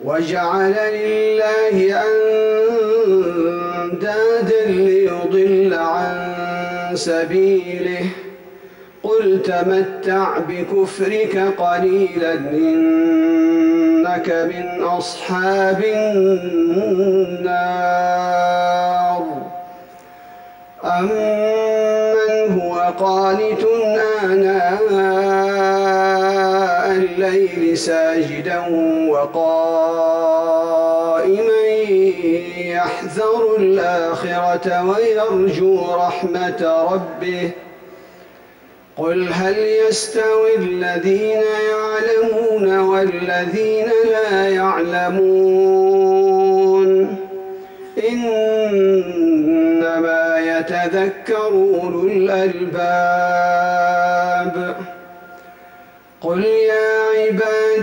وجعل لله أندادا ليضل عن سبيله. قل تمتع بكفرك قليلا إنك من أصحاب النار. أمن هو قانت آناء الليل ساجدا وقائما يحذر الآخرة ويرجو رحمة ربه. قل هل يستوي الذين يعلمون والذين لا يعلمون؟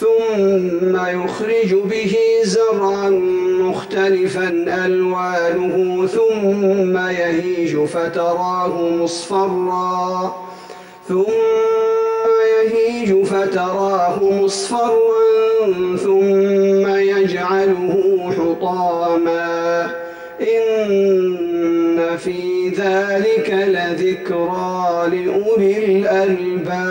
ثم يخرج به زرعا مختلفا ألوانه ثم يهيج فتراه مصفرا. ثم يهيج فتراه مصفرا ثم يجعله حطاما. إن في ذلك لذكرى لأولي الألباب.